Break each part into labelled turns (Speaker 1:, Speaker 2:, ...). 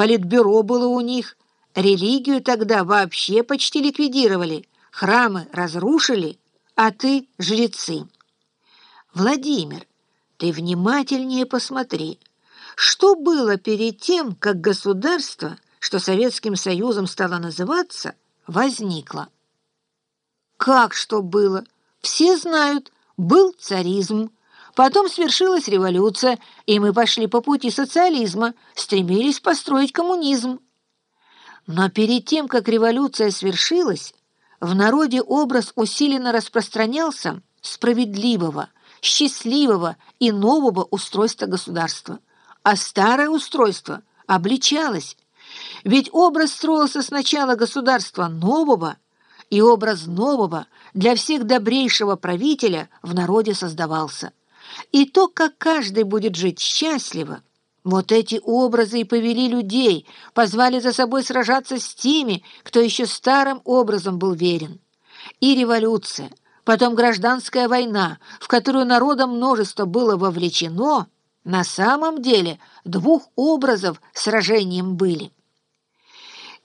Speaker 1: политбюро было у них, религию тогда вообще почти ликвидировали, храмы разрушили, а ты — жрецы. Владимир, ты внимательнее посмотри, что было перед тем, как государство, что Советским Союзом стало называться, возникло. Как что было? Все знают, был царизм, Потом свершилась революция, и мы пошли по пути социализма, стремились построить коммунизм. Но перед тем, как революция свершилась, в народе образ усиленно распространялся справедливого, счастливого и нового устройства государства. А старое устройство обличалось. Ведь образ строился сначала государства нового, и образ нового для всех добрейшего правителя в народе создавался. И то, как каждый будет жить счастливо, вот эти образы и повели людей, позвали за собой сражаться с теми, кто еще старым образом был верен. И революция, потом гражданская война, в которую народом множество было вовлечено, на самом деле двух образов сражением были.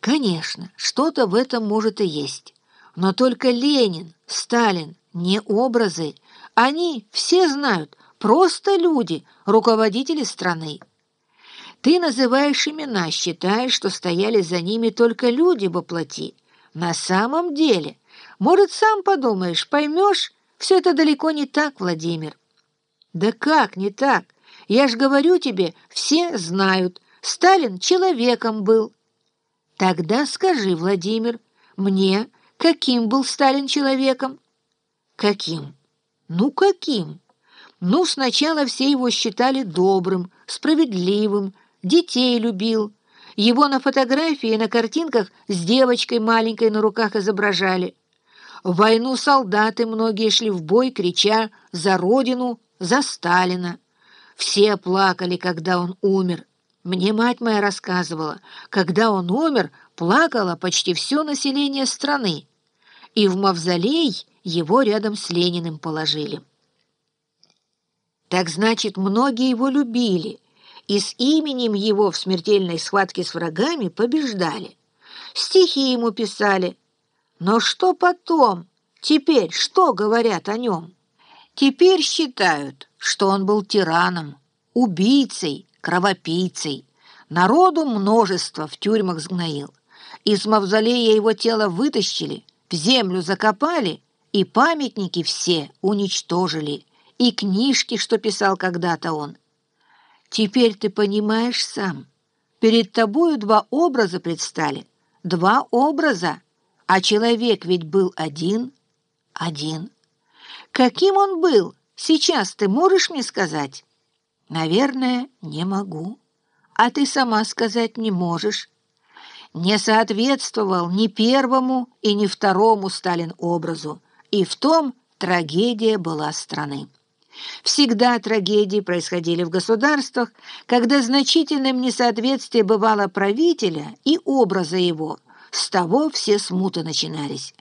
Speaker 1: Конечно, что-то в этом может и есть, но только Ленин, Сталин, не образы, они все знают, просто люди, руководители страны. Ты называешь имена, считаешь, что стояли за ними только люди во плоти. На самом деле, может, сам подумаешь, поймешь, все это далеко не так, Владимир. Да как не так? Я ж говорю тебе, все знают, Сталин человеком был. Тогда скажи, Владимир, мне, каким был Сталин человеком? Каким? Ну, каким? Ну, сначала все его считали добрым, справедливым, детей любил. Его на фотографии и на картинках с девочкой маленькой на руках изображали. В войну солдаты многие шли в бой, крича «За Родину! За Сталина!». Все плакали, когда он умер. Мне мать моя рассказывала, когда он умер, плакало почти все население страны. И в мавзолей его рядом с Лениным положили. Так значит, многие его любили, и с именем его в смертельной схватке с врагами побеждали. Стихи ему писали. Но что потом? Теперь что говорят о нем? Теперь считают, что он был тираном, убийцей, кровопийцей. Народу множество в тюрьмах сгноил. Из мавзолея его тело вытащили, в землю закопали и памятники все уничтожили, и книжки, что писал когда-то он. Теперь ты понимаешь сам. Перед тобою два образа предстали. Два образа. А человек ведь был один. Один. Каким он был, сейчас ты можешь мне сказать? Наверное, не могу. А ты сама сказать не можешь. Не соответствовал ни первому и ни второму Сталин образу. И в том трагедия была страны. Всегда трагедии происходили в государствах, когда значительным несоответствие бывало правителя и образа его. С того все смуты начинались.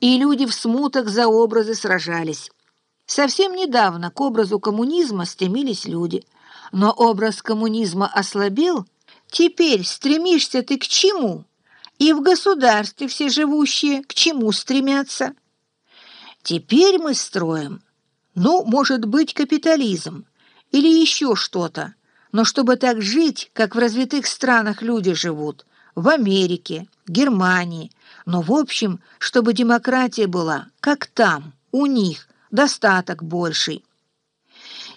Speaker 1: И люди в смутах за образы сражались. Совсем недавно к образу коммунизма стремились люди. Но образ коммунизма ослабел. Теперь стремишься ты к чему? И в государстве все живущие к чему стремятся? Теперь мы строим, ну, может быть, капитализм или еще что-то, но чтобы так жить, как в развитых странах люди живут, в Америке, Германии, но, в общем, чтобы демократия была, как там, у них, достаток больший.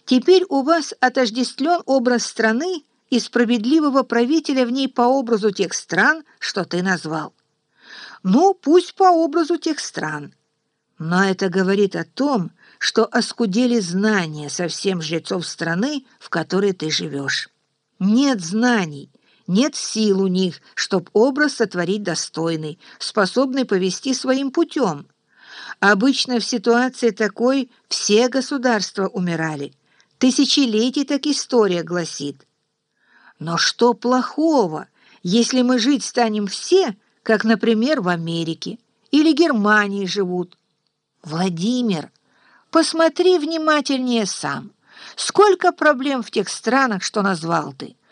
Speaker 1: Теперь у вас отождествлен образ страны и справедливого правителя в ней по образу тех стран, что ты назвал. Ну, пусть по образу тех стран – но это говорит о том, что оскудели знания совсем жрецов страны, в которой ты живешь. Нет знаний, нет сил у них, чтоб образ сотворить достойный, способный повести своим путем. Обычно в ситуации такой все государства умирали. Тысячелетий так история гласит. Но что плохого, если мы жить станем все, как, например, в Америке или Германии живут, Владимир, посмотри внимательнее сам. Сколько проблем в тех странах, что назвал ты.